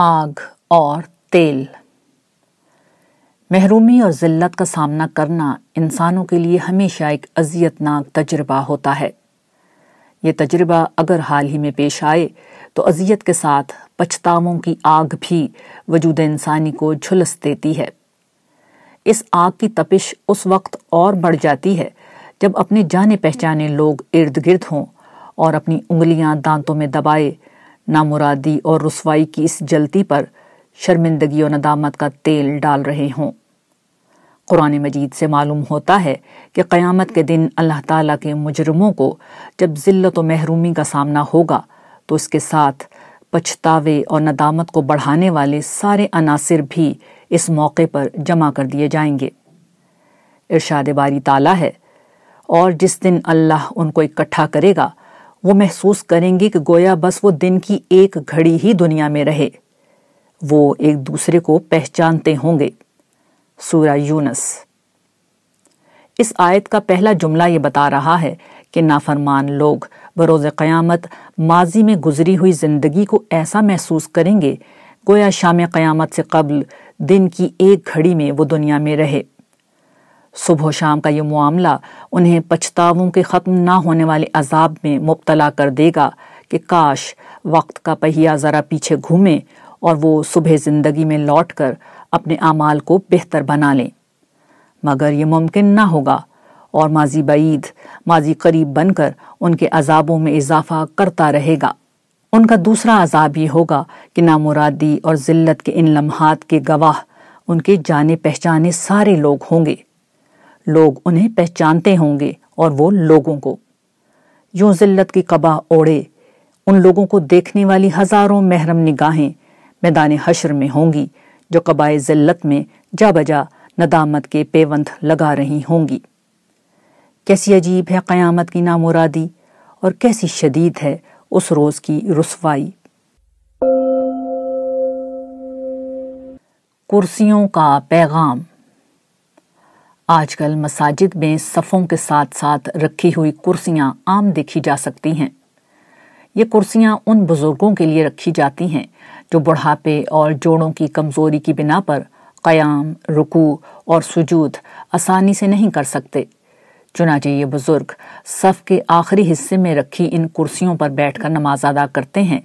آگ اور تیل۔ محرومی اور ذلت کا سامنا کرنا انسانوں کے لیے ہمیشہ ایک اذیت ناک تجربہ ہوتا ہے۔ یہ تجربہ اگر حال ہی میں پیش آئے تو اذیت کے ساتھ پچھتاووں کی آگ بھی وجود انسانی کو جھلس دیتی ہے۔ اس آگ کی تپش اس وقت اور بڑھ جاتی ہے جب اپنے جانے پہچانے لوگ ارد گرد ہوں اور اپنی انگلیاں دانتوں میں دبائے نامرادی اور رسوائی کی اس جلتی پر شرمندگی و ندامت کا تیل ڈال رہے ہوں۔ قرآن مجید سے معلوم ہوتا ہے کہ قیامت کے دن اللہ تعالیٰ کے مجرموں کو جب ذلت و محرومی کا سامنا ہوگا، تو اس کے ساتھ پچھتاوے اور ندامت کو بڑھانے والے سارے عناصر بھی اس موقع پر جمع کر دیے جائیں گے۔ ارشاد باری تعالیٰ ہے، اور جس دن اللہ ان کو اکٹھا کرے گا وہ محسوس کریں گے کہ گویا بس وہ دن کی ایک گھڑی ہی دنیا میں رہے۔ وہ ایک دوسرے کو پہچانتے ہوں گے۔ سورہ یونس۔ اس آیت کا پہلا جملہ یہ بتا رہا ہے کہ نافرمان لوگ بروز قیامت ماضی میں گزری ہوئی زندگی کو ایسا محسوس کریں گے، گویا شام قیامت سے قبل دن کی ایک گھڑی میں وہ دنیا میں رہے۔ صبح و شام کا یہ معاملہ انہیں پچھتاووں کے ختم نہ ہونے والے عذاب میں مبتلا کر دے گا کہ کاش وقت کا پہیا ذرا پیچھے گھومے اور وہ صبح زندگی میں لوٹ کر اپنے اعمال کو بہتر بنا لیں۔ مگر یہ ممکن نہ ہوگا اور ماضی بعید، ماضی قریب بن کر ان کے عذابوں میں اضافہ کرتا رہے گا۔ ان کا دوسرا عذاب یہ ہوگا کہ نامرادی اور ذلت کے ان لمحات کے گواہ، ان کے جانے پہچانے سارے لوگ ہوں گے۔ لوگ انہیں پہچانتے ہوں گے اور وہ لوگوں کو۔ یوں ذلت کی قبا اوڑے، ان لوگوں کو دیکھنے والی ہزاروں محرم نگاہیں میدان حشر میں ہوں گی جو قبائے ذلت میں جا بجا ندامت کے پیوند لگا رہی ہوں گی۔ کیسی عجیب ہے قیامت کی نامرادی اور کیسی شدید ہے اس روز کی رسوائی۔ کرسیوں کا پیغام۔ آج کل مساجد میں صفوں کے ساتھ ساتھ رکھی ہوئی کرسیاں عام دیکھی جا سکتی ہیں۔ یہ کرسیاں ان بزرگوں کے لیے رکھی جاتی ہیں جو بڑھاپے اور جوڑوں کی کمزوری کی بنا پر قیام، رکوع اور سجود آسانی سے نہیں کر سکتے۔ چنانچہ یہ بزرگ صف کے آخری حصے میں رکھی ان کرسیوں پر بیٹھ کر نماز ادا کرتے ہیں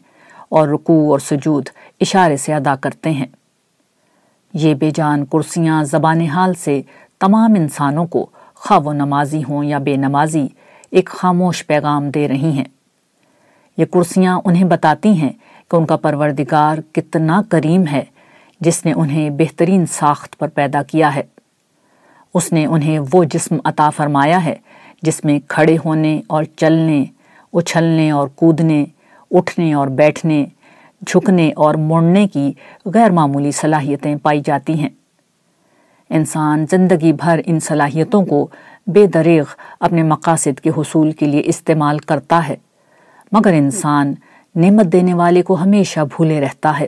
اور رکوع اور سجود اشارے سے ادا کرتے ہیں۔ یہ بے جان کرسیاں زبان حال سے تمام انسانوں کو خواہ و نمازی ہوں یا بے نمازی ایک خاموش پیغام دے رہی ہیں۔ یہ کرسیاں انہیں بتاتی ہیں کہ ان کا پروردگار کتنا کریم ہے، جس نے انہیں بہترین ساخت پر پیدا کیا ہے۔ اس نے انہیں وہ جسم عطا فرمایا ہے جس میں کھڑے ہونے اور چلنے، اچھلنے اور کودنے، اٹھنے اور بیٹھنے، جھکنے اور مڑنے کی غیر معمولی صلاحیتیں پائی جاتی ہیں۔ انسان زندگی بھر ان صلاحیتوں کو بے دریغ اپنے مقاصد کے حصول کے لیے استعمال کرتا ہے۔ مگر انسان نعمت دینے والے کو ہمیشہ بھولے رہتا ہے۔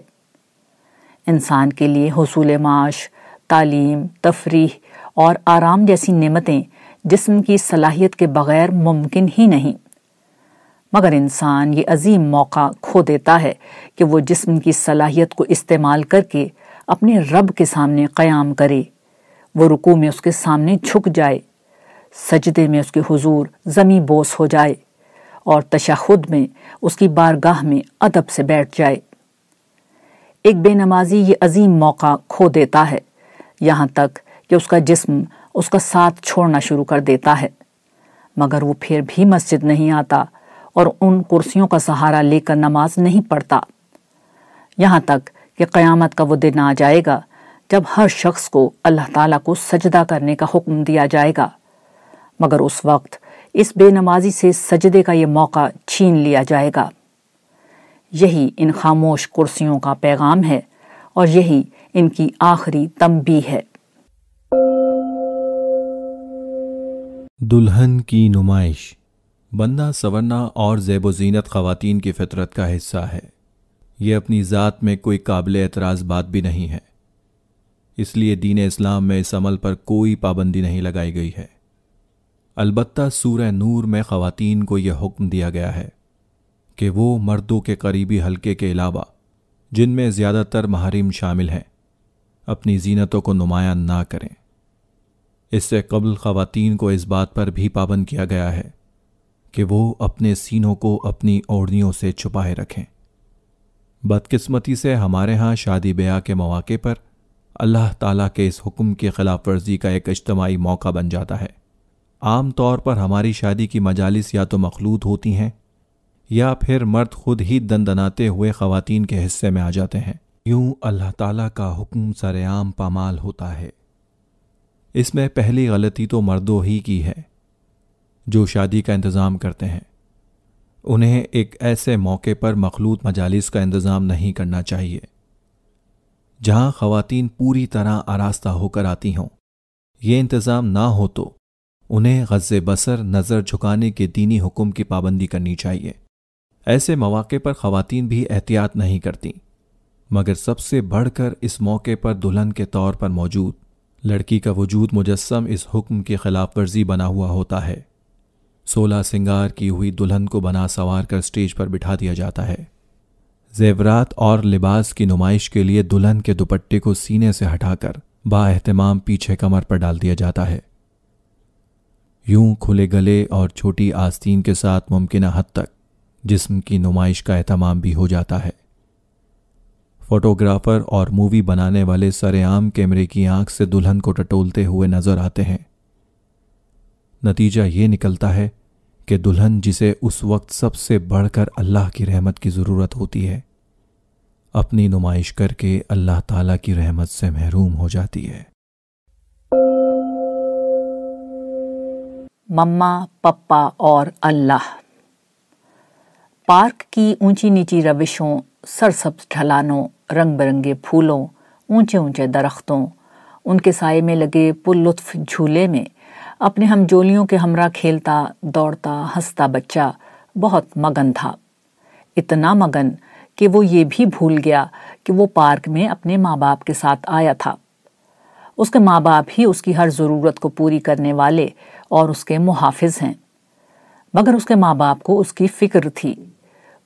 انسان کے لیے حصول معاش، تعلیم، تفریح اور آرام جیسی نعمتیں جسم کی صلاحیت کے بغیر ممکن ہی نہیں۔ مگر انسان یہ عظیم موقع کھو دیتا ہے کہ وہ جسم کی صلاحیت کو استعمال کر کے اپنے رب کے سامنے قیام کرے۔ وہ رکو میں اس کے سامنے جھک جائے، سجدے میں اس کے حضور زمیں بوس ہو جائے اور تشہد میں اس کی بارگاہ میں ادب سے بیٹھ جائے۔ ایک بے نمازی یہ عظیم موقع کھو دیتا ہے، یہاں تک کہ اس کا جسم اس کا ساتھ چھوڑنا شروع کر دیتا ہے۔ مگر وہ پھر بھی مسجد نہیں آتا اور ان کرسیوں کا سہارا لے کر نماز نہیں پڑھتا۔ یہاں تک کہ قیامت کا وہ دن آ جائے گا جب ہر شخص کو اللہ تعالیٰ کو سجدہ کرنے کا حکم دیا جائے گا۔ مگر اس وقت اس بے نمازی سے سجدے کا یہ موقع چھین لیا جائے گا۔ یہی ان خاموش کرسیوں کا پیغام ہے اور یہی ان کی آخری تمبی ہے۔ دلہن کی نمائش۔ بندہ سورنا اور زیب و زینت خواتین کی فطرت کا حصہ ہے۔ یہ اپنی ذات میں کوئی قابل اعتراض بات بھی نہیں ہے۔ اس لیے دین اسلام میں اس عمل پر کوئی پابندی نہیں لگائی گئی ہے۔ البتہ سورہ نور میں خواتین کو یہ حکم دیا گیا ہے کہ وہ مردوں کے قریبی حلقے کے علاوہ، جن میں زیادہ تر محرم شامل ہیں، اپنی زینتوں کو نمایاں نہ کریں۔ اس سے قبل خواتین کو اس بات پر بھی پابند کیا گیا ہے کہ وہ اپنے سینوں کو اپنی اوڑھنیوں سے چھپائے رکھیں۔ بدقسمتی سے ہمارے ہاں شادی بیاہ کے مواقع پر اللہ تعالیٰ کے اس حکم کی خلاف ورزی کا ایک اجتماعی موقع بن جاتا ہے۔ عام طور پر ہماری شادی کی مجالس یا تو مخلوط ہوتی ہیں یا پھر مرد خود ہی دن دناتے ہوئے خواتین کے حصے میں آ جاتے ہیں۔ یوں اللہ تعالیٰ کا حکم سر عام پامال ہوتا ہے۔ اس میں پہلی غلطی تو مردوں ہی کی ہے جو شادی کا انتظام کرتے ہیں۔ انہیں ایک ایسے موقع پر مخلوط مجالس کا انتظام نہیں کرنا چاہیے۔ جہاں خواتین پوری طرح آراستہ ہو کر آتی ہوں۔ یہ انتظام نہ ہو تو انہیں غز بسر نظر جھکانے کے دینی حکم کی پابندی کرنی چاہیے۔ ایسے مواقع پر خواتین بھی احتیاط نہیں کرتی۔ مگر سب سے بڑھ کر اس موقع پر دلہن کے طور پر موجود لڑکی کا وجود مجسم اس حکم کی خلاف ورزی بنا ہوا ہوتا ہے۔ سولہ سنگار کی ہوئی دلہن کو بنا سوار کر سٹیج پر بٹھا دیا جاتا ہے۔ زیورات اور لباس کی نمائش کے لیے دلہن کے دوپٹے کو سینے سے ہٹا کر با اہتمام پیچھے کمر پر ڈال دیا جاتا ہے۔ یوں کھلے گلے اور چھوٹی آستین کے ساتھ ممکنہ حد تک جسم کی نمائش کا اہتمام بھی ہو جاتا ہے۔ فوٹوگرافر اور مووی بنانے والے سر عام کیمرے کی آنکھ سے دلہن کو ٹٹولتے ہوئے نظر آتے ہیں۔ نتیجہ یہ نکلتا ہے کہ دلہن جسے اس وقت سب سے بڑھ کر اللہ کی رحمت کی ضرورت ہوتی ہے، اپنی نمائش کر کے اللہ تعالی کی رحمت سے محروم ہو جاتی ہے۔ مما، پپا اور اللہ۔ پارک کی اونچی نیچی روشوں، سرسبز ڈھلانوں، رنگ برنگے پھولوں، اونچے اونچے درختوں، ان کے سائے میں لگے پل لطف جھولے میں اپنے ہم جولیوں کے ہمراہ کھیلتا، دوڑتا، ہنستا بچہ بہت مگن تھا۔ اتنا مگن کہ وہ یہ بھی بھول گیا کہ وہ پارک میں اپنے ماں باپ کے ساتھ آیا تھا۔ اس کے ماں باپ ہی اس کی ہر ضرورت کو پوری کرنے والے اور اس کے محافظ ہیں۔ مگر اس کے ماں باپ کو اس کی فکر تھی۔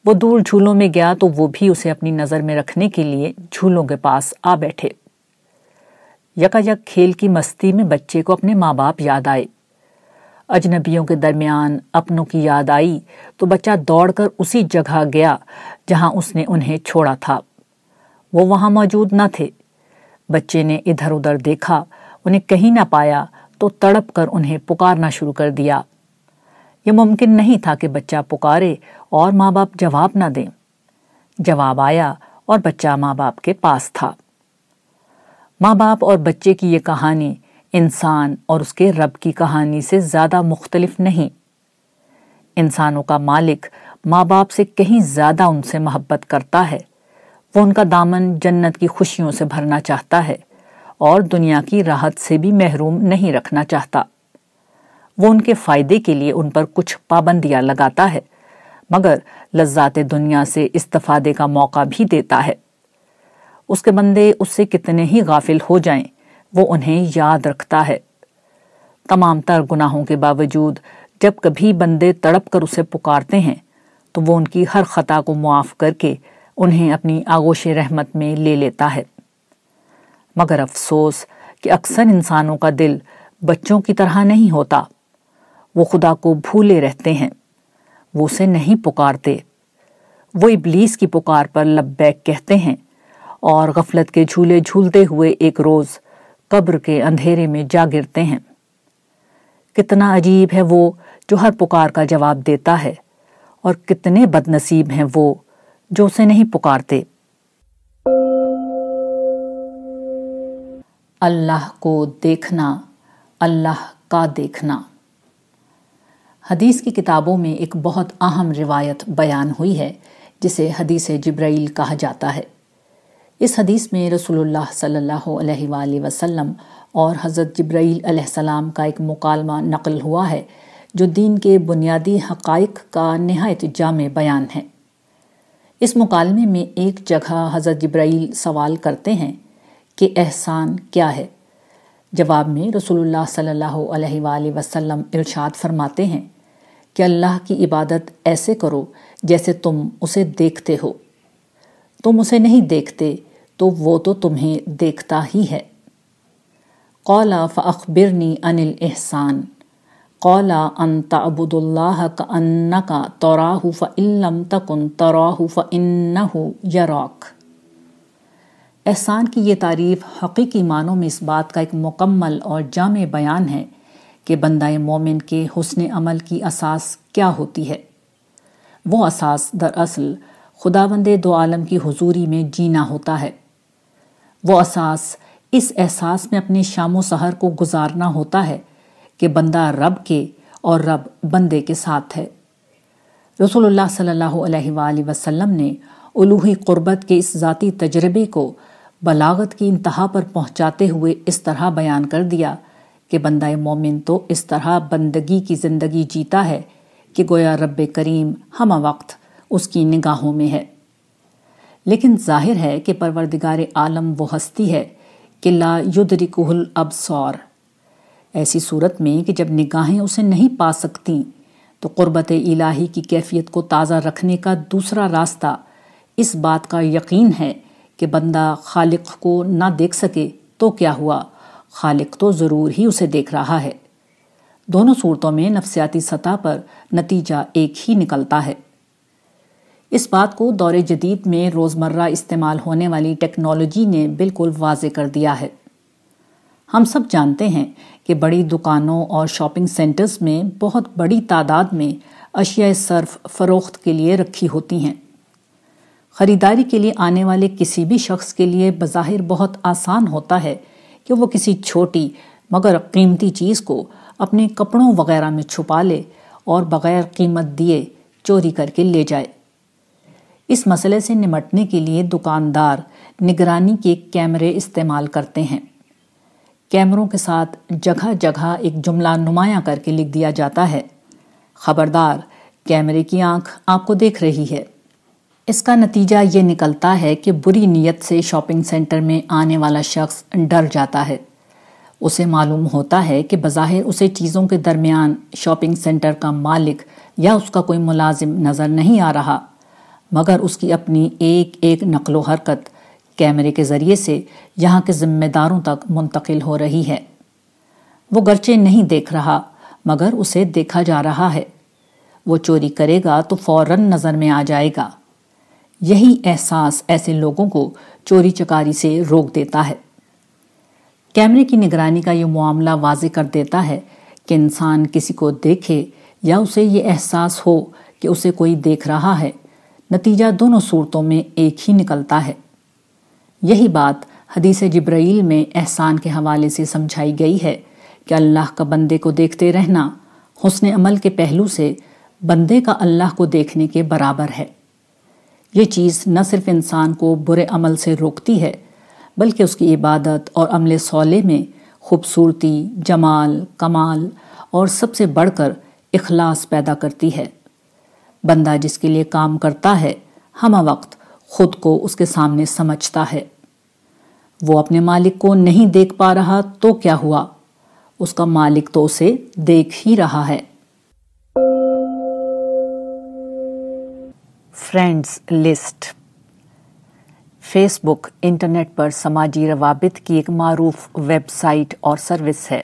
وہ دور جھولوں میں گیا تو وہ بھی اسے اپنی نظر میں رکھنے کے لیے جھولوں کے پاس آ بیٹھے۔ یکا یک کھیل کی مستی میں بچے کو اپنے ماں باپ یاد آئے۔ اجنبیوں کے درمیان اپنوں کی یاد آئی تو بچہ دوڑ کر اسی جگہ گیا جہاں اس نے انہیں چھوڑا تھا۔ وہ وہاں موجود نہ تھے۔ بچے نے ادھر ادھر دیکھا، انہیں کہیں نہ پایا تو تڑپ کر انہیں پکارنا شروع کر دیا۔ یہ ممکن نہیں تھا کہ بچہ پکارے اور ماں باپ جواب نہ دیں۔ جواب آیا اور بچہ ماں باپ کے پاس تھا۔ ماں باپ اور بچے کی یہ کہانی انسان اور اس کے رب کی کہانی سے زیادہ مختلف نہیں۔ انسانوں کا مالک ماں باپ سے کہیں زیادہ ان سے محبت کرتا ہے۔ وہ ان کا دامن جنت کی خوشیوں سے بھرنا چاہتا ہے اور دنیا کی راحت سے بھی محروم نہیں رکھنا چاہتا۔ وہ ان کے فائدے کے لیے ان پر کچھ پابندیاں لگاتا ہے، مگر لذات دنیا سے استفادے کا موقع بھی دیتا ہے۔ اس کے بندے اس سے کتنے ہی غافل ہو جائیں، وہ انہیں یاد رکھتا ہے۔ تمام تر گناہوں کے باوجود، جب کبھی بندے تڑپ کر اسے پکارتے ہیں، تو وہ ان کی ہر خطا کو معاف کر کے انہیں اپنی آغوش رحمت میں لے لیتا ہے۔ مگر افسوس کہ اکثر انسانوں کا دل بچوں کی طرح نہیں ہوتا۔ وہ خدا کو بھولے رہتے ہیں۔ وہ اسے نہیں پکارتے۔ وہ ابلیس کی پکار پر لبیک کہتے ہیں۔ اور غفلت کے جھولے جھولتے ہوئے ایک روز قبر کے اندھیرے میں جا گرتے ہیں۔ کتنا عجیب ہے وہ جو ہر پکار کا جواب دیتا ہے اور کتنے بد نصیب ہیں وہ جو اسے نہیں پکارتے۔ اللہ کو دیکھنا، اللہ کا دیکھنا۔ حدیث کی کتابوں میں ایک بہت اہم روایت بیان ہوئی ہے، جسے حدیث جبرائیل کہا جاتا ہے۔ اس حدیث میں رسول اللہ صلی اللہ علیہ وآلہ وسلم اور حضرت جبرائیل علیہ السلام کا ایک مکالمہ نقل ہوا ہے، جو دین کے بنیادی حقائق کا نہایت جامع بیان ہے۔ اس مکالمے میں ایک جگہ حضرت جبرائیل سوال کرتے ہیں کہ احسان کیا ہے؟ جواب میں رسول اللہ صلی اللہ علیہ وآلہ وسلم ارشاد فرماتے ہیں، کہ اللہ کی عبادت ایسے کرو جیسے تم اسے دیکھتے ہو۔ تم اسے نہیں دیکھتے تو وہ تو تمہیں دیکھتا ہی ہے۔ قولا فاخبرنی ان الاحسان۔ قولا ان تعبد اللہ کا انکا توراہ فإن لم تکن توراہ فإنہ یراک۔ احسان کی یہ تعریف حقیقی معنوں میں اس بات کا ایک مکمل اور جامع بیان ہے کہ بندہ مومن کے حسن عمل کی اساس کیا ہوتی ہے۔ وہ اساس دراصل خدا بند دو عالم کی حضوری میں جینا ہوتا ہے۔ وہ اساس اس احساس میں اپنی شام و سحر کو گزارنا ہوتا ہے کہ بندہ رب کے اور رب بندے کے ساتھ ہے۔ رسول اللہ صلی اللہ علیہ وآلہ وسلم نے الوحی قربت کے اس ذاتی تجربے کو بلاغت کی انتہا پر پہنچاتے ہوئے اس طرح بیان کر دیا کہ بندہ مومن تو اس طرح بندگی کی زندگی جیتا ہے کہ گویا رب کریم ہمہ وقت اس کی نگاہوں میں ہے۔ لیکن ظاہر ہے کہ پروردگار عالم وہ ہستی ہے کہ لا یدرکہ الابصار۔ ایسی صورت میں کہ جب نگاہیں اسے نہیں پا سکتی، تو قربت الہی کی کیفیت کو تازہ رکھنے کا دوسرا راستہ اس بات کا یقین ہے کہ بندہ خالق کو نہ دیکھ سکے تو کیا ہوا؟ خالق تو ضرور ہی اسے دیکھ رہا ہے۔ دونوں صورتوں میں نفسیاتی سطح پر نتیجہ ایک ہی نکلتا ہے۔ اس بات کو دور جدید میں روزمرہ استعمال ہونے والی ٹیکنالوجی نے بالکل واضح کر دیا ہے۔ ہم سب جانتے ہیں کہ بڑی دکانوں اور شاپنگ سینٹرز میں بہت بڑی تعداد میں اشیاء صرف فروخت کے لیے رکھی ہوتی ہیں۔ خریداری کے لیے آنے والے کسی بھی شخص کے لیے بظاہر بہت آسان ہوتا ہے کہ وہ کسی چھوٹی مگر قیمتی چیز کو اپنے کپڑوں وغیرہ میں چھپا لے اور بغیر قیمت دیے چوری کر کے لے جائے۔ اس مسئلے سے نمٹنے کے لیے دکاندار نگرانی کے کیمرے استعمال کرتے ہیں۔ کیمروں کے ساتھ جگہ جگہ ایک جملہ نمایاں کر کے لکھ دیا جاتا ہے۔ خبردار، کیمرے کی آنکھ آپ کو دیکھ رہی ہے۔ اس کا نتیجہ یہ نکلتا ہے کہ بری نیت سے شاپنگ سینٹر میں آنے والا شخص ڈر جاتا ہے۔ اسے معلوم ہوتا ہے کہ بظاہر اسے چیزوں کے درمیان شاپنگ سینٹر کا مالک یا اس کا کوئی ملازم نظر نہیں آ رہا۔ مگر اس کی اپنی ایک ایک نقل و حرکت کیمرے کے ذریعے سے یہاں کے ذمہ داروں تک منتقل ہو رہی ہے۔ وہ گرچہ نہیں دیکھ رہا، مگر اسے دیکھا جا رہا ہے۔ وہ چوری کرے گا تو فوراً نظر میں آ جائے گا۔ یہی احساس ایسے لوگوں کو چوری چکاری سے روک دیتا ہے۔ کیمرے کی نگرانی کا یہ معاملہ واضح کر دیتا ہے کہ انسان کسی کو دیکھے یا اسے یہ احساس ہو کہ اسے کوئی دیکھ رہا ہے۔ نتیجہ دونوں صورتوں میں ایک ہی نکلتا ہے۔ یہی بات حدیث جبرائیل میں احسان کے حوالے سے سمجھائی گئی ہے کہ اللہ کا بندے کو دیکھتے رہنا حسن عمل کے پہلو سے بندے کا اللہ کو دیکھنے کے برابر ہے۔ یہ چیز نہ صرف انسان کو برے عمل سے روکتی ہے، بلکہ اس کی عبادت اور عمل صالح میں خوبصورتی، جمال، کمال اور سب سے بڑھ کر اخلاص پیدا کرتی ہے۔ بندہ جس کے لیے کام کرتا ہے، ہمہ وقت خود کو اس کے سامنے سمجھتا ہے۔ وہ اپنے مالک کو نہیں دیکھ پا رہا تو کیا ہوا؟ اس کا مالک تو اسے دیکھ ہی رہا ہے۔ Friends list. فیس بک انٹرنیٹ پر سماجی روابط کی ایک معروف ویب سائٹ اور سروس ہے۔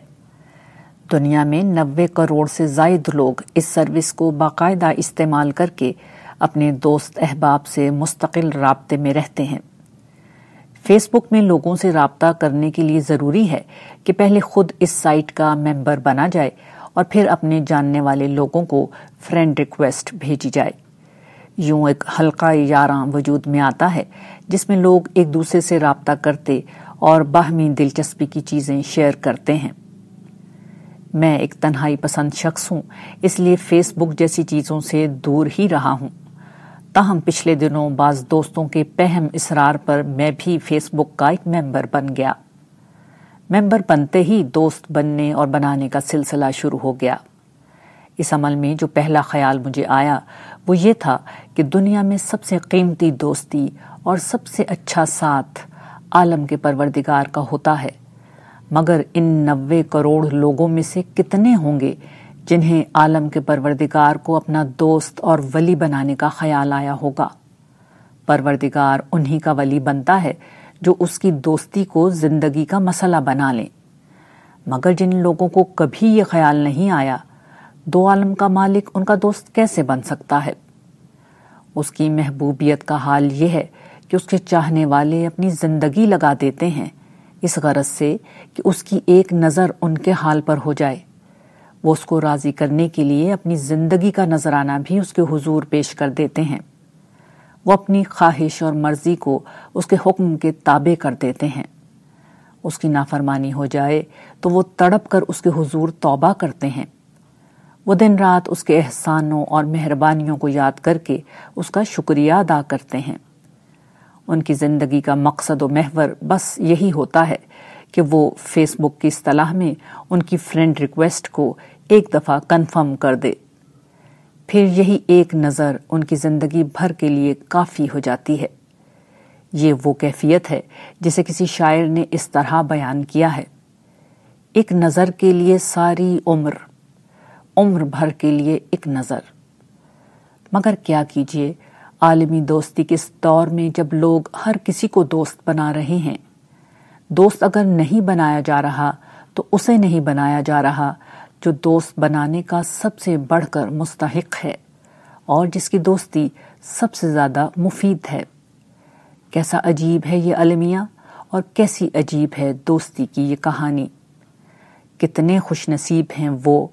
دنیا میں نوے کروڑ سے زائد لوگ اس سروس کو باقاعدہ استعمال کر کے اپنے دوست احباب سے مستقل رابطے میں رہتے ہیں۔ فیس بک میں لوگوں سے رابطہ کرنے کے لیے ضروری ہے کہ پہلے خود اس سائٹ کا ممبر بنا جائے اور پھر اپنے جاننے والے لوگوں کو فرینڈ ریکویسٹ بھیجی جائے۔ یوں ایک حلقہ یاراں وجود میں آتا ہے جس میں لوگ ایک دوسرے سے رابطہ کرتے اور باہمی دلچسپی کی چیزیں شیئر کرتے ہیں۔ میں ایک تنہائی پسند شخص ہوں، اس لیے فیس بک جیسی چیزوں سے دور ہی رہا ہوں۔ تاہم، پچھلے دنوں بعض دوستوں کے پہم اسرار پر میں بھی فیس بک کا ایک ممبر بن گیا۔ ممبر بنتے ہی دوست بننے اور بنانے کا سلسلہ شروع ہو گیا۔ اس عمل میں جو پہلا خیال مجھے آیا، وہ یہ تھا کہ دنیا میں سب سے قیمتی دوستی اور سب سے اچھا ساتھ عالم کے پروردگار کا ہوتا ہے۔ مگر ان نوے کروڑ لوگوں میں سے کتنے ہوں گے جنہیں عالم کے پروردگار کو اپنا دوست اور ولی بنانے کا خیال آیا ہوگا؟ پروردگار انہی کا ولی بنتا ہے جو اس کی دوستی کو زندگی کا مسئلہ بنا لیں۔ مگر جن لوگوں کو کبھی یہ خیال نہیں آیا، دو عالم کا مالک ان کا دوست کیسے بن سکتا ہے؟ اس کی محبوبیت کا حال یہ ہے کہ اس کے چاہنے والے اپنی زندگی لگا دیتے ہیں۔ اس غرض سے کہ اس کی ایک نظر ان کے حال پر ہو جائے۔ وہ اس کو راضی کرنے کے لیے اپنی زندگی کا نظرانہ بھی اس کے حضور پیش کر دیتے ہیں۔ وہ اپنی خواہش اور مرضی کو اس کے حکم کے تابع کر دیتے ہیں۔ اس کی نافرمانی ہو جائے تو وہ تڑپ کر اس کے حضور توبہ کرتے ہیں۔ وہ دن رات اس کے احسانوں اور مہربانیوں کو یاد کر کے اس کا شکریہ ادا کرتے ہیں۔ ان کی زندگی کا مقصد و محور بس یہی ہوتا ہے کہ وہ فیس بک کی اصطلاح میں ان کی فرینڈ ریکویسٹ کو ایک دفعہ کنفرم کر دے۔ پھر یہی ایک نظر ان کی زندگی بھر کے لیے کافی ہو جاتی ہے۔ یہ وہ کیفیت ہے جسے کسی شاعر نے اس طرح بیان کیا ہے۔ ایک نظر کے لیے ساری عمر عمر بھر کے لیے ایک نظر۔ مگر کیا کیجیے؟ عالمی دوستی کے اس دور میں جب لوگ ہر کسی کو دوست بنا رہے ہیں۔ دوست اگر نہیں بنایا جا رہا تو اسے نہیں بنایا جا رہا، جو دوست بنانے کا سب سے بڑھ کر مستحق ہے اور جس کی دوستی سب سے زیادہ مفید ہے۔ کیسا عجیب ہے یہ المیہ اور کیسی عجیب ہے دوستی کی یہ کہانی۔ کتنے خوش نصیب ہیں وہ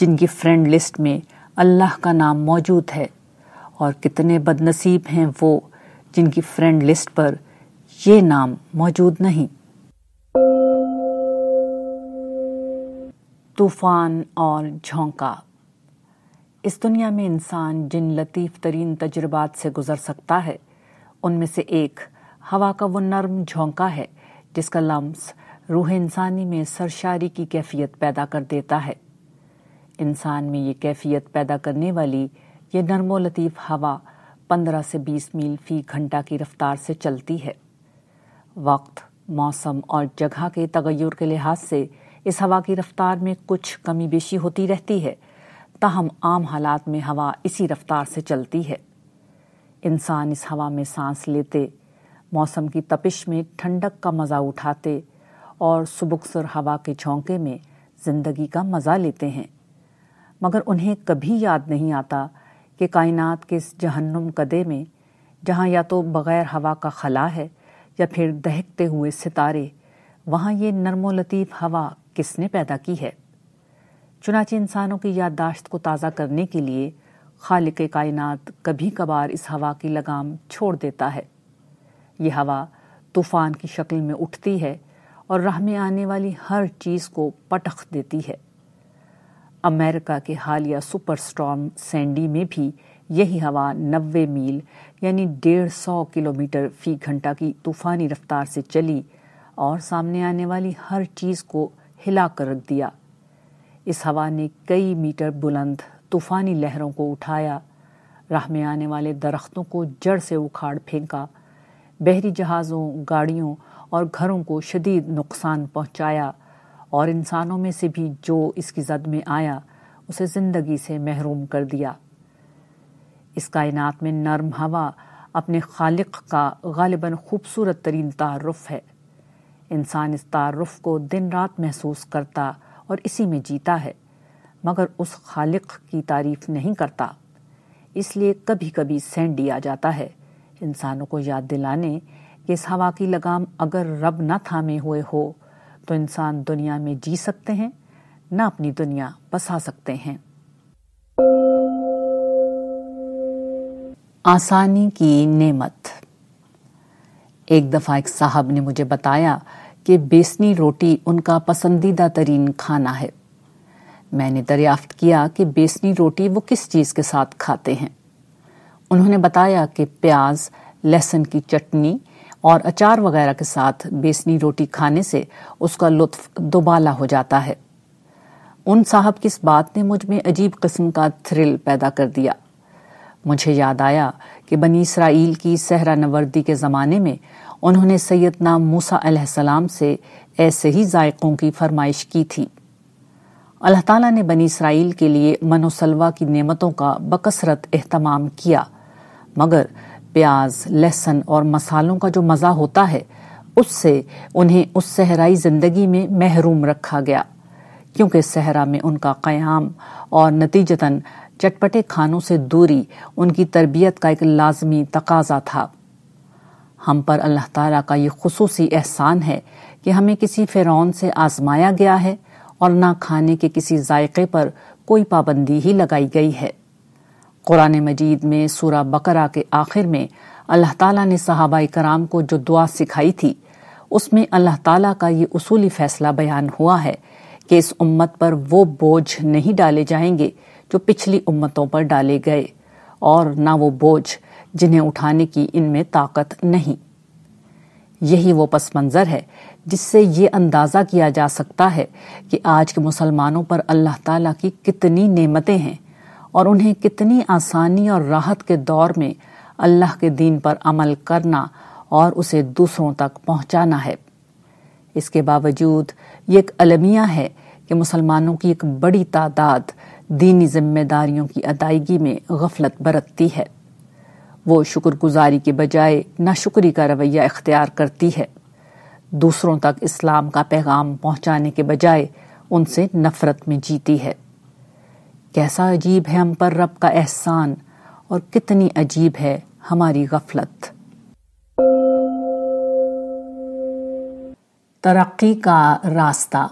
جن کی فرینڈ لسٹ میں اللہ کا نام موجود ہے۔ اور کتنے بد نصیب ہیں وہ جن کی فرینڈ لسٹ پر یہ نام موجود نہیں۔ طوفان اور جھونکا۔ اس دنیا میں انسان جن لطیف ترین تجربات سے گزر سکتا ہے، ان میں سے ایک ہوا کا وہ نرم جھونکا ہے، جس کا لمس روح انسانی میں سرشاری کی کیفیت پیدا کر دیتا ہے۔ انسان میں یہ کیفیت پیدا کرنے والی یہ نرم و لطیف ہوا پندرہ سے بیس میل فی گھنٹہ کی رفتار سے چلتی ہے۔ وقت، موسم اور جگہ کے تغیر کے لحاظ سے اس ہوا کی رفتار میں کچھ کمی بیشی ہوتی رہتی ہے۔ تاہم، عام حالات میں ہوا اسی رفتار سے چلتی ہے۔ انسان اس ہوا میں سانس لیتے، موسم کی تپش میں ٹھنڈک کا مزہ اٹھاتے اور سبکسر ہوا کے جھونکے میں زندگی کا مزہ لیتے ہیں۔ مگر انہیں کبھی یاد نہیں آتا کہ کائنات کے اس جہنم کدے میں، جہاں یا تو بغیر ہوا کا خلا ہے یا پھر دہکتے ہوئے ستارے، وہاں یہ نرم و لطیف ہوا کس نے پیدا کی ہے؟ چنانچہ انسانوں کی یادداشت کو تازہ کرنے کے لیے خالق کائنات کبھی کبھار اس ہوا کی لگام چھوڑ دیتا ہے۔ یہ ہوا طوفان کی شکل میں اٹھتی ہے اور راہ میں آنے والی ہر چیز کو پٹخ دیتی ہے۔ امریکہ کے حالیہ سپر سٹارم سینڈی میں بھی یہی ہوا نوے میل یعنی ڈیڑھ سو کلومیٹر فی گھنٹہ کی طوفانی رفتار سے چلی اور سامنے آنے والی ہر چیز کو ہلا کر رکھ دیا۔ اس ہوا نے کئی میٹر بلند طوفانی لہروں کو اٹھایا۔ راہ میں آنے والے درختوں کو جڑ سے اکھاڑ پھینکا۔ بحری جہازوں، گاڑیوں اور گھروں کو شدید نقصان پہنچایا۔ اور انسانوں میں سے بھی جو اس کی زد میں آیا، اسے زندگی سے محروم کر دیا۔ اس کائنات میں نرم ہوا اپنے خالق کا غالباً خوبصورت ترین تعارف ہے۔ انسان اس تعارف کو دن رات محسوس کرتا اور اسی میں جیتا ہے، مگر اس خالق کی تعریف نہیں کرتا۔ اس لیے کبھی کبھی سینڈی آ جاتا ہے۔ انسانوں کو یاد دلانے کہ اس ہوا کی لگام اگر رب نہ تھامے ہوئے ہو تو انسان دنیا میں جی سکتے ہیں، نہ اپنی دنیا بسا سکتے ہیں۔ آسانی کی نعمت۔ ایک دفعہ ایک صاحب نے مجھے بتایا کہ بیسنی روٹی ان کا پسندیدہ ترین کھانا ہے۔ میں نے دریافت کیا کہ بیسنی روٹی وہ کس چیز کے ساتھ کھاتے ہیں۔ انہوں نے بتایا کہ پیاز، لہسن کی چٹنی اور اچار وغیرہ کے ساتھ بیسنی روٹی کھانے سے اس کا لطف دوبالا ہو جاتا ہے۔ ان صاحب کی اس بات نے مجھ میں عجیب قسم کا تھرل پیدا کر دیا۔ مجھے یاد آیا کہ بنی اسرائیل کی صحرا نوردی کے زمانے میں انہوں نے سیدنا موسا علیہ السلام سے ایسے ہی ذائقوں کی فرمائش کی تھی۔ اللہ تعالیٰ نے بنی اسرائیل کے لیے من و سلوا کی نعمتوں کا بکثرت اہتمام کیا، مگر پیاز، لہسن اور مسالوں کا جو مزہ ہوتا ہے، اس سے انہیں اس صحرائی زندگی میں محروم رکھا گیا۔ کیونکہ صحرا میں ان کا قیام اور نتیجتاً چٹپٹے کھانوں سے دوری ان کی تربیت کا ایک لازمی تقاضا تھا۔ ہم پر اللہ تعالیٰ کا یہ خصوصی احسان ہے کہ ہمیں کسی فرعون سے آزمایا گیا ہے اور نہ کھانے کے کسی ذائقے پر کوئی پابندی ہی لگائی گئی ہے۔ قرآن مجید میں سورہ بقرہ کے آخر میں اللہ تعالیٰ نے صحابہ کرام کو جو دعا سکھائی تھی، اس میں اللہ تعالیٰ کا یہ اصولی فیصلہ بیان ہوا ہے کہ اس امت پر وہ بوجھ نہیں ڈالے جائیں گے جو پچھلی امتوں پر ڈالے گئے، اور نہ وہ بوجھ جنہیں اٹھانے کی ان میں طاقت نہیں۔ یہی وہ پس منظر ہے جس سے یہ اندازہ کیا جا سکتا ہے کہ آج کے مسلمانوں پر اللہ تعالیٰ کی کتنی نعمتیں ہیں۔ اور انہیں کتنی آسانی اور راحت کے دور میں اللہ کے دین پر عمل کرنا اور اسے دوسروں تک پہنچانا ہے۔ اس کے باوجود یہ ایک المیہ ہے کہ مسلمانوں کی ایک بڑی تعداد دینی ذمہ داریوں کی ادائیگی میں غفلت برتتی ہے۔ وہ شکر گزاری کے بجائے ناشکری کا رویہ اختیار کرتی ہے۔ دوسروں تک اسلام کا پیغام پہنچانے کے بجائے ان سے نفرت میں جیتی ہے۔ کیسا عجیب ہے ہم پر رب کا احسان اور کتنی عجیب ہے ہماری غفلت۔ ترقی کا راستہ۔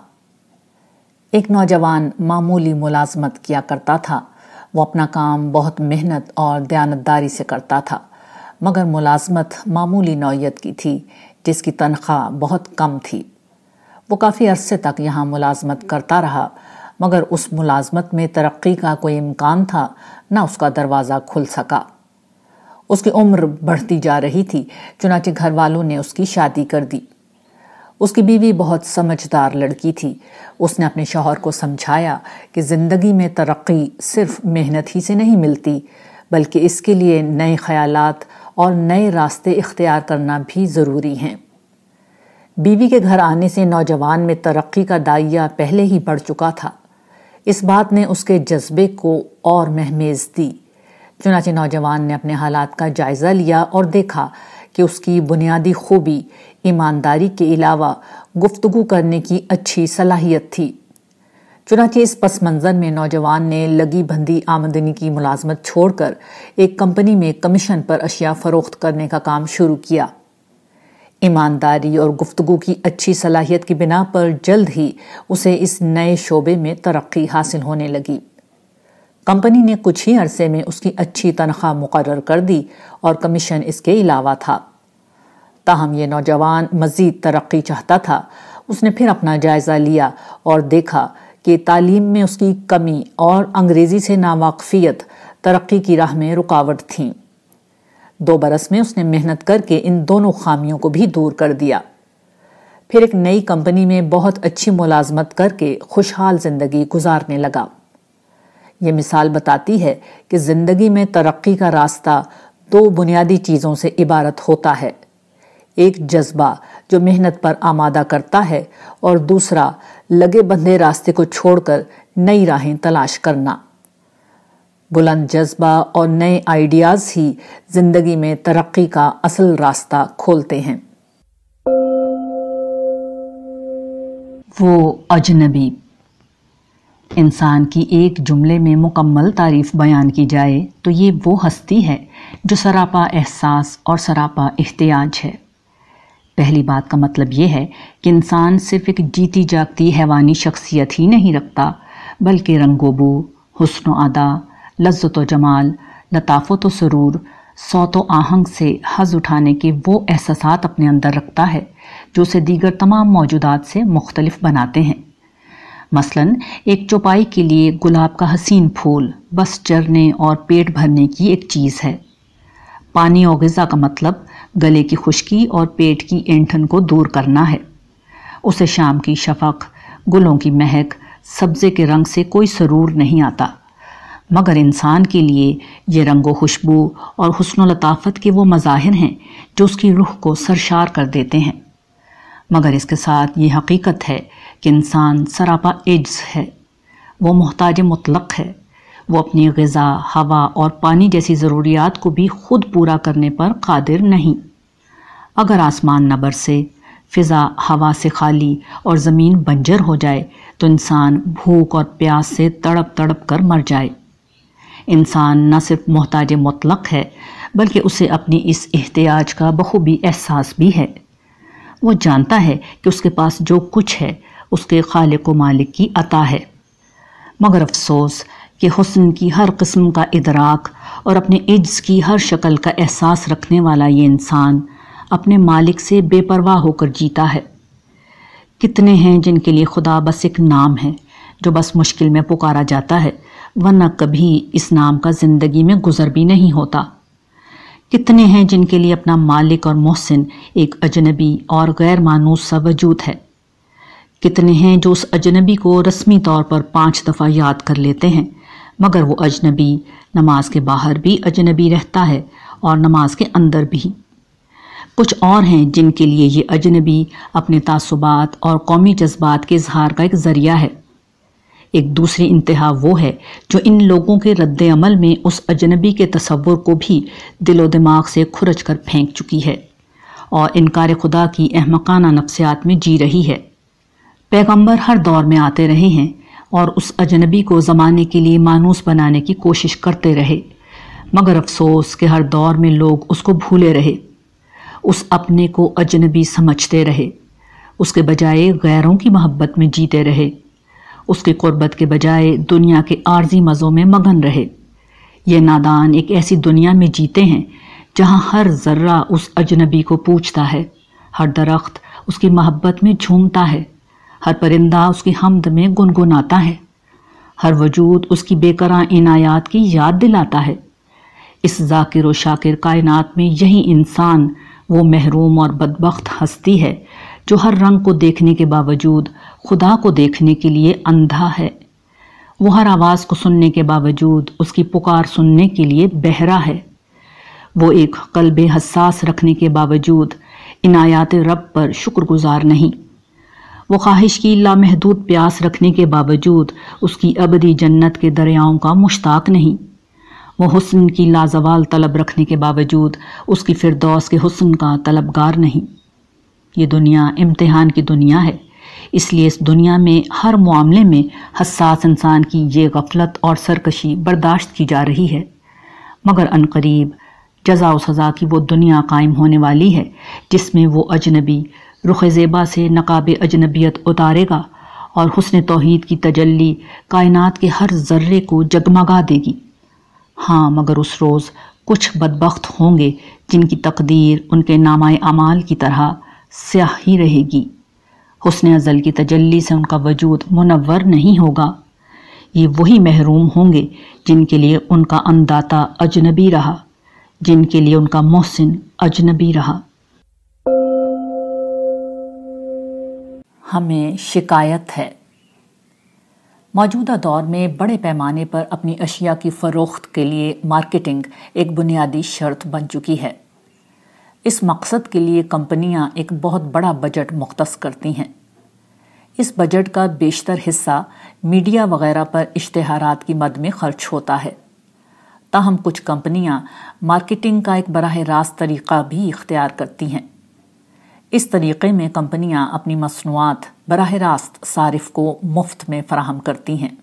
ایک نوجوان معمولی ملازمت کیا کرتا تھا۔ وہ اپنا کام بہت محنت اور دیانتداری سے کرتا تھا، مگر ملازمت معمولی نوعیت کی تھی، جس کی تنخواہ بہت کم تھی۔ وہ کافی عرصے تک یہاں ملازمت کرتا رہا۔ مگر اس ملازمت میں ترقی کا کوئی امکان تھا، نہ اس کا دروازہ کھل سکا۔ اس کی عمر بڑھتی جا رہی تھی، چنانچہ گھر والوں نے اس کی شادی کر دی۔ اس کی بیوی بہت سمجھدار لڑکی تھی۔ اس نے اپنے شوہر کو سمجھایا کہ زندگی میں ترقی صرف محنت ہی سے نہیں ملتی، بلکہ اس کے لیے نئے خیالات اور نئے راستے اختیار کرنا بھی ضروری ہیں۔ بیوی کے گھر آنے سے نوجوان میں ترقی کا دائیہ پہلے ہی بڑھ چکا تھا۔ اس بات نے اس کے جذبے کو اور مہمیز دی۔ چنانچہ نوجوان نے اپنے حالات کا جائزہ لیا اور دیکھا کہ اس کی بنیادی خوبی ایمانداری کے علاوہ گفتگو کرنے کی اچھی صلاحیت تھی۔ چنانچہ اس پس منظر میں نوجوان نے لگی بندی آمدنی کی ملازمت چھوڑ کر ایک کمپنی میں کمیشن پر اشیاء فروخت کرنے کا کام شروع کیا۔ ایمانداری اور گفتگو کی اچھی صلاحیت کی بنا پر جلد ہی اسے اس نئے شعبے میں ترقی حاصل ہونے لگی۔ کمپنی نے کچھ ہی عرصے میں اس کی اچھی تنخواہ مقرر کر دی اور کمیشن اس کے علاوہ تھا۔ تاہم یہ نوجوان مزید ترقی چاہتا تھا۔ اس نے پھر اپنا جائزہ لیا اور دیکھا کہ تعلیم میں اس کی کمی اور انگریزی سے ناواقفیت ترقی کی راہ میں رکاوٹ تھیں۔ دو برس میں اس نے محنت کر کے ان دونوں خامیوں کو بھی دور کر دیا۔ پھر ایک نئی کمپنی میں بہت اچھی ملازمت کر کے خوشحال زندگی گزارنے لگا۔ یہ مثال بتاتی ہے کہ زندگی میں ترقی کا راستہ دو بنیادی چیزوں سے عبارت ہوتا ہے۔ ایک جذبہ جو محنت پر آمادہ کرتا ہے اور دوسرا لگے بندھے راستے کو چھوڑ کر نئی راہیں تلاش کرنا۔ بلند جذبہ اور نئے آئیڈیاز ہی زندگی میں ترقی کا اصل راستہ کھولتے ہیں۔ وہ اجنبی۔ انسان کی ایک جملے میں مکمل تعریف بیان کی جائے تو یہ وہ ہستی ہے جو سراپا احساس اور سراپا احتیاج ہے۔ پہلی بات کا مطلب یہ ہے کہ انسان صرف ایک جیتی جاگتی حیوانی شخصیت ہی نہیں رکھتا، بلکہ رنگ و بو، حسن و ادا لذت و جمال، لطافت و سرور، سوت و آہنگ سے حز اٹھانے کے وہ احساسات اپنے اندر رکھتا ہے جو اسے دیگر تمام موجودات سے مختلف بناتے ہیں۔ مثلا، ایک چوپائی کے لیے گلاب کا حسین پھول، بس چرنے اور پیٹ بھرنے کی ایک چیز ہے۔ پانی اور غذا کا مطلب گلے کی خشکی اور پیٹ کی اینٹھن کو دور کرنا ہے۔ اسے شام کی شفق، گلوں کی مہک، سبزے کے رنگ سے کوئی سرور نہیں آتا۔ مگر انسان کے لیے یہ رنگ و خوشبو اور حسن و لطافت کے وہ مظاہر ہیں جو اس کی روح کو سرشار کر دیتے ہیں۔ مگر اس کے ساتھ یہ حقیقت ہے کہ انسان سراپا ایجز ہے۔ وہ محتاج مطلق ہے۔ وہ اپنی غذا، ہوا اور پانی جیسی ضروریات کو بھی خود پورا کرنے پر قادر نہیں۔ اگر آسمان نہ برسے، فضا، ہوا سے خالی اور زمین بنجر ہو جائے، تو انسان بھوک اور پیاس سے تڑپ تڑپ کر مر جائے۔ انسان نہ صرف محتاج مطلق ہے، بلکہ اسے اپنی اس احتیاج کا بخوبی احساس بھی ہے۔ وہ جانتا ہے کہ اس کے پاس جو کچھ ہے، اس کے خالق و مالک کی عطا ہے۔ مگر افسوس کہ حسن کی ہر قسم کا ادراک اور اپنے عجز کی ہر شکل کا احساس رکھنے والا یہ انسان اپنے مالک سے بے پرواہ ہو کر جیتا ہے۔ کتنے ہیں جن کے لیے خدا بس ایک نام ہے، جو بس مشکل میں پکارا جاتا ہے ورنہ کبھی اس نام کا زندگی میں گزر بھی نہیں ہوتا۔ کتنے ہیں جن کے لیے اپنا مالک اور محسن ایک اجنبی اور غیر مانوس سا وجود ہے؟ کتنے ہیں جو اس اجنبی کو رسمی طور پر پانچ دفعہ یاد کر لیتے ہیں، مگر وہ اجنبی نماز کے باہر بھی اجنبی رہتا ہے اور نماز کے اندر بھی۔ کچھ اور ہیں جن کے لیے یہ اجنبی اپنے تعصبات اور قومی جذبات کے اظہار کا ایک ذریعہ ہے۔ ایک دوسری انتہا وہ ہے جو ان لوگوں کے رد عمل میں اس اجنبی کے تصور کو بھی دل و دماغ سے کھرچ کر پھینک چکی ہے اور انکار خدا کی احمقانہ نفسیات میں جی رہی ہے۔ پیغمبر ہر دور میں آتے رہے ہیں اور اس اجنبی کو زمانے کے لیے مانوس بنانے کی کوشش کرتے رہے، مگر افسوس کہ ہر دور میں لوگ اس کو بھولے رہے۔ اس اپنے کو اجنبی سمجھتے رہے، اس کے بجائے غیروں کی محبت میں جیتے رہے۔ اس کی قربت کے بجائے دنیا کے عارضی مزوں میں مگن رہے۔ یہ نادان ایک ایسی دنیا میں جیتے ہیں جہاں ہر ذرہ اس اجنبی کو پوچھتا ہے، ہر درخت اس کی محبت میں جھومتا ہے، ہر پرندہ اس کی حمد میں گنگناتا ہے۔ ہر وجود اس کی بے قرآن عنایات کی یاد دلاتا ہے۔ اس ذاکر و شاکر کائنات میں یہی انسان، وہ محروم اور بدبخت ہستی ہے جو ہر رنگ کو دیکھنے کے باوجود خدا کو دیکھنے کے لیے اندھا ہے۔ وہ ہر آواز کو سننے کے باوجود اس کی پکار سننے کے لیے بہرا ہے۔ وہ ایک قلب حساس رکھنے کے باوجود عنایات رب پر شکر گزار نہیں۔ وہ خواہش کی لامحدود پیاس رکھنے کے باوجود اس کی ابدی جنت کے دریاؤں کا مشتاق نہیں۔ وہ حسن کی لازوال طلب رکھنے کے باوجود اس کی فردوس کے حسن کا طلبگار نہیں۔ یہ دنیا امتحان کی دنیا ہے۔ اس لیے اس دنیا میں ہر معاملے میں حساس انسان کی یہ غفلت اور سرکشی برداشت کی جا رہی ہے۔ مگر عنقریب جزا و سزا کی وہ دنیا قائم ہونے والی ہے، جس میں وہ اجنبی رخ زیبا سے نقاب اجنبیت اتارے گا اور حسن توحید کی تجلی کائنات کے ہر ذرے کو جگمگا دے گی۔ ہاں مگر اس روز کچھ بدبخت ہوں گے جن کی تقدیر ان کے نامۂ اعمال کی طرح سیاہ ہی رہے گی۔ حسن ازل کی تجلی سے ان کا وجود منور نہیں ہوگا۔ یہ وہی محروم ہوں گے جن کے لیے ان کا انداتا اجنبی رہا، جن کے لیے ان کا محسن اجنبی رہا۔ ہمیں شکایت ہے۔ موجودہ دور میں بڑے پیمانے پر اپنی اشیاء کی فروخت کے لیے مارکیٹنگ ایک بنیادی شرط بن چکی ہے۔ اس مقصد کے لیے کمپنیاں ایک بہت بڑا بجٹ مختص کرتی ہیں۔ اس بجٹ کا بیشتر حصہ میڈیا وغیرہ پر اشتہارات کی مد میں خرچ ہوتا ہے۔ تاہم کچھ کمپنیاں مارکیٹنگ کا ایک براہ راست طریقہ بھی اختیار کرتی ہیں۔ اس طریقے میں کمپنیاں اپنی مصنوعات براہ راست صارف کو مفت میں فراہم کرتی ہیں۔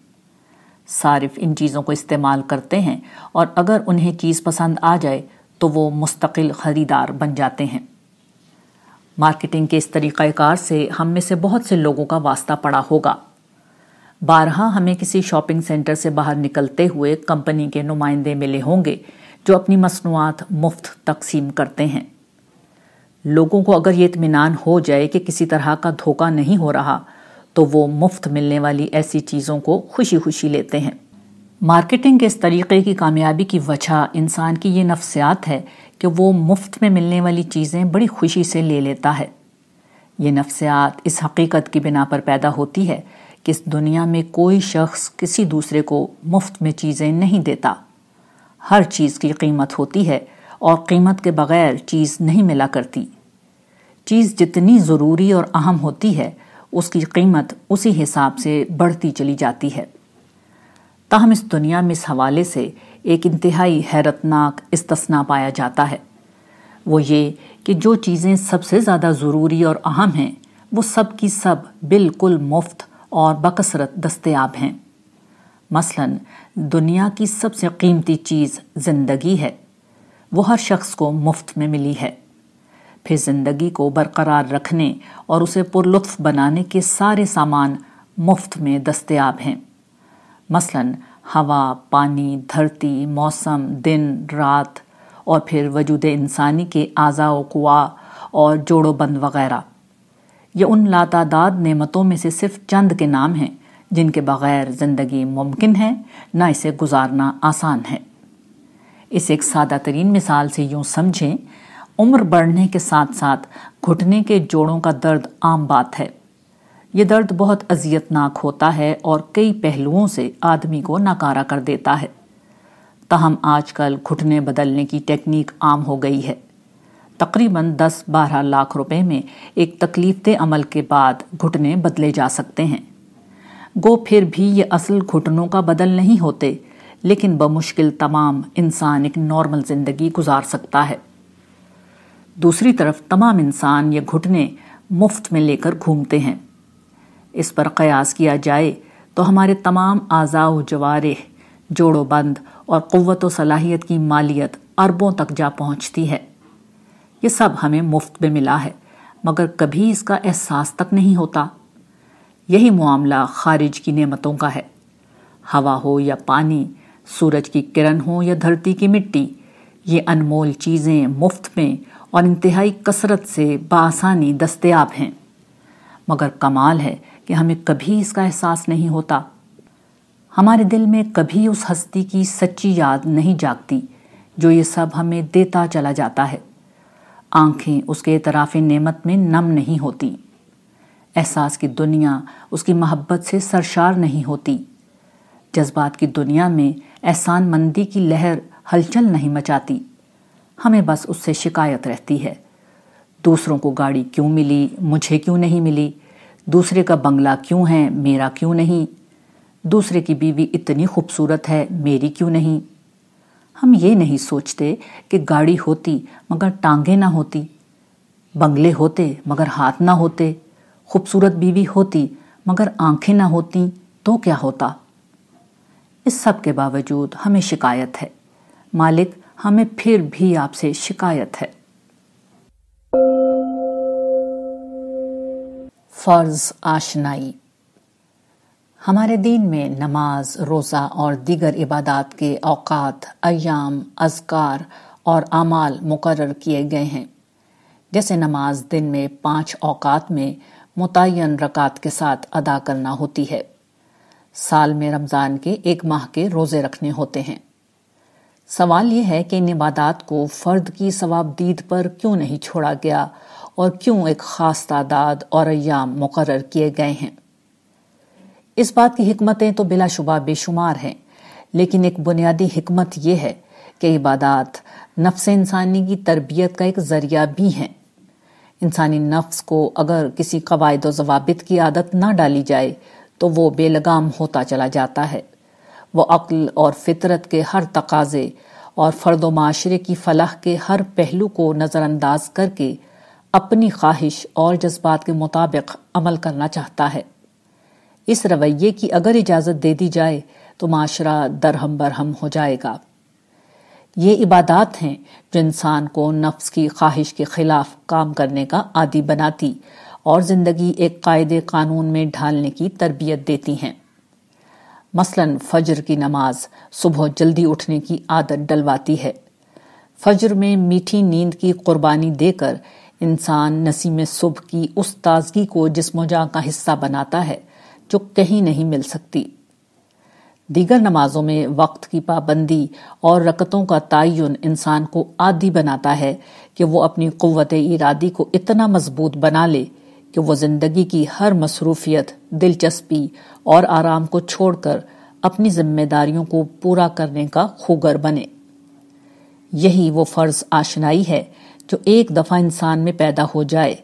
صارف ان چیزوں کو استعمال کرتے ہیں اور اگر انہیں چیز پسند آ جائے تو وہ مستقل خریدار بن جاتے ہیں۔ مارکیٹنگ کے اس طریقہ کار سے ہم میں سے بہت سے لوگوں کا واسطہ پڑا ہوگا۔ بارہا ہمیں کسی شاپنگ سینٹر سے باہر نکلتے ہوئے کمپنی کے نمائندے ملے ہوں گے جو اپنی مصنوعات مفت تقسیم کرتے ہیں۔ لوگوں کو اگر یہ اطمینان ہو جائے کہ کسی طرح کا دھوکہ نہیں ہو رہا، تو وہ مفت ملنے والی ایسی چیزوں کو خوشی خوشی لیتے ہیں۔ مارکیٹنگ کے اس طریقے کی کامیابی کی وجہ انسان کی یہ نفسیات ہے کہ وہ مفت میں ملنے والی چیزیں بڑی خوشی سے لے لیتا ہے۔ یہ نفسیات اس حقیقت کی بنا پر پیدا ہوتی ہے کہ اس دنیا میں کوئی شخص کسی دوسرے کو مفت میں چیزیں نہیں دیتا۔ ہر چیز کی قیمت ہوتی ہے اور قیمت کے بغیر چیز نہیں ملا کرتی۔ چیز جتنی ضروری اور اہم ہوتی ہے، اس کی قیمت اسی حساب سے بڑھتی چلی جاتی ہے۔ تاہم اس دنیا میں اس حوالے سے ایک انتہائی حیرتناک استثنا پایا جاتا ہے۔ وہ یہ کہ جو چیزیں سب سے زیادہ ضروری اور اہم ہیں، وہ سب کی سب بالکل مفت اور بکثرت دستیاب ہیں۔ مثلا، دنیا کی سب سے قیمتی چیز زندگی ہے۔ وہ ہر شخص کو مفت میں ملی ہے۔ پھر زندگی کو برقرار رکھنے اور اسے پرلطف بنانے کے سارے سامان مفت میں دستیاب ہیں۔ مثلا ہوا، پانی، دھرتی، موسم، دن، رات، اور پھر وجود انسانی کے اعضاء و قوا اور جوڑ و بند وغیرہ۔ یہ ان لاتعداد نعمتوں میں سے صرف چند کے نام ہیں، جن کے بغیر زندگی ممکن ہے، نہ اسے گزارنا آسان ہے۔ اس ایک سادہ ترین مثال سے یوں سمجھیں، عمر بڑھنے کے ساتھ ساتھ گھٹنے کے جوڑوں کا درد عام بات ہے۔ یہ درد بہت اذیتناک ہوتا ہے اور کئی پہلوؤں سے آدمی کو ناکارہ کر دیتا ہے۔ تاہم آج کل گھٹنے بدلنے کی ٹیکنیک عام ہو گئی ہے۔ تقریباً دس بارہ لاکھ روپے میں ایک تکلیف دہ عمل کے بعد گھٹنے بدلے جا سکتے ہیں۔ گو پھر بھی یہ اصل گھٹنوں کا بدل نہیں ہوتے، لیکن بمشکل تمام انسان ایک نارمل زندگی گزار سکتا ہے۔ دوسری طرف تمام انسان یہ گھٹنے مفت میں لے کر گھومتے ہیں۔ اس پر قیاس کیا جائے تو ہمارے تمام اعضاء و جوارح، جوڑ و بند اور قوت و صلاحیت کی مالیت اربوں تک جا پہنچتی ہے۔ یہ سب ہمیں مفت میں ملا ہے، مگر کبھی اس کا احساس تک نہیں ہوتا۔ یہی معاملہ خارج کی نعمتوں کا ہے۔ ہوا ہو یا پانی، سورج کی کرن ہو یا دھرتی کی مٹی، یہ انمول چیزیں مفت میں اور انتہائی کثرت سے بآسانی دستیاب ہیں۔ مگر کمال ہے کہ ہمیں کبھی اس کا احساس نہیں ہوتا۔ ہمارے دل میں کبھی اس ہستی کی سچی یاد نہیں جاگتی جو یہ سب ہمیں دیتا چلا جاتا ہے۔ آنکھیں اس کے اعتراف نعمت میں نم نہیں ہوتی۔ احساس کی دنیا اس کی محبت سے سرشار نہیں ہوتی۔ جذبات کی دنیا میں احسان مندی کی لہر ہلچل نہیں مچاتی۔ ہمیں بس اس سے شکایت رہتی ہے۔ دوسروں کو گاڑی کیوں ملی؟ مجھے کیوں نہیں ملی؟ دوسرے کا بنگلہ کیوں ہے، میرا کیوں نہیں؟ دوسرے کی بیوی اتنی خوبصورت ہے، میری کیوں نہیں؟ ہم یہ نہیں سوچتے کہ گاڑی ہوتی مگر ٹانگیں نہ ہوتی، بنگلے ہوتے مگر ہاتھ نہ ہوتے، خوبصورت بیوی ہوتی مگر آنکھیں نہ ہوتی تو کیا ہوتا؟ اس سب کے باوجود ہمیں شکایت ہے۔ مالک، ہمیں پھر بھی آپ سے شکایت ہے۔ فرض آشنائی۔ ہمارے دین میں نماز، روزہ اور دیگر عبادات کے اوقات، ایام، اذکار اور اعمال مقرر کیے گئے ہیں۔ جیسے نماز دن میں پانچ اوقات میں متعین رکعت کے ساتھ ادا کرنا ہوتی ہے۔ سال میں رمضان کے ایک ماہ کے روزے رکھنے ہوتے ہیں۔ سوال یہ ہے کہ ان عبادات کو فرد کی ثواب دید پر کیوں نہیں چھوڑا گیا اور کیوں ایک خاص تعداد اور ایام مقرر کیے گئے ہیں؟ اس بات کی حکمتیں تو بلا شبہ بے شمار ہیں، لیکن ایک بنیادی حکمت یہ ہے کہ عبادات نفس انسانی کی تربیت کا ایک ذریعہ بھی ہیں۔ انسانی نفس کو اگر کسی قواعد و ضوابط کی عادت نہ ڈالی جائے تو وہ بے لگام ہوتا چلا جاتا ہے۔ وہ عقل اور فطرت کے ہر تقاضے اور فرد و معاشرے کی فلاح کے ہر پہلو کو نظر انداز کر کے اپنی خواہش اور جذبات کے مطابق عمل کرنا چاہتا ہے۔ اس رویے کی اگر اجازت دے دی جائے تو معاشرہ درہم برہم ہو جائے گا۔ یہ عبادات ہیں جو انسان کو نفس کی خواہش کے خلاف کام کرنے کا عادی بناتی اور زندگی ایک قائد قانون میں ڈھالنے کی تربیت دیتی ہیں۔ مثلا فجر کی نماز صبح جلدی اٹھنے کی عادت ڈلواتی ہے۔ فجر میں میٹھی نیند کی قربانی دے کر انسان نسیم صبح کی اس تازگی کو جسم و جاں کا حصہ بناتا ہے جو کہیں نہیں مل سکتی۔ دیگر نمازوں میں وقت کی پابندی اور رکتوں کا تعین انسان کو عادی بناتا ہے کہ وہ اپنی قوت ارادی کو اتنا مضبوط بنا لے کہ وہ زندگی کی ہر مصروفیت، دلچسپی اور آرام کو چھوڑ کر اپنی ذمہ داریوں کو پورا کرنے کا خوگر بنے۔ یہی وہ فرض آشنائی ہے جو ایک دفعہ انسان میں پیدا ہو جائے،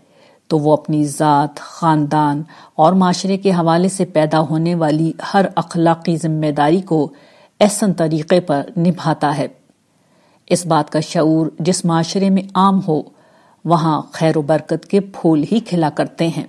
تو وہ اپنی ذات، خاندان اور معاشرے کے حوالے سے پیدا ہونے والی ہر اخلاقی ذمہ داری کو احسن طریقے پر نبھاتا ہے۔ اس بات کا شعور جس معاشرے میں عام ہو، وہاں خیر و برکت کے پھول ہی کھلا کرتے ہیں۔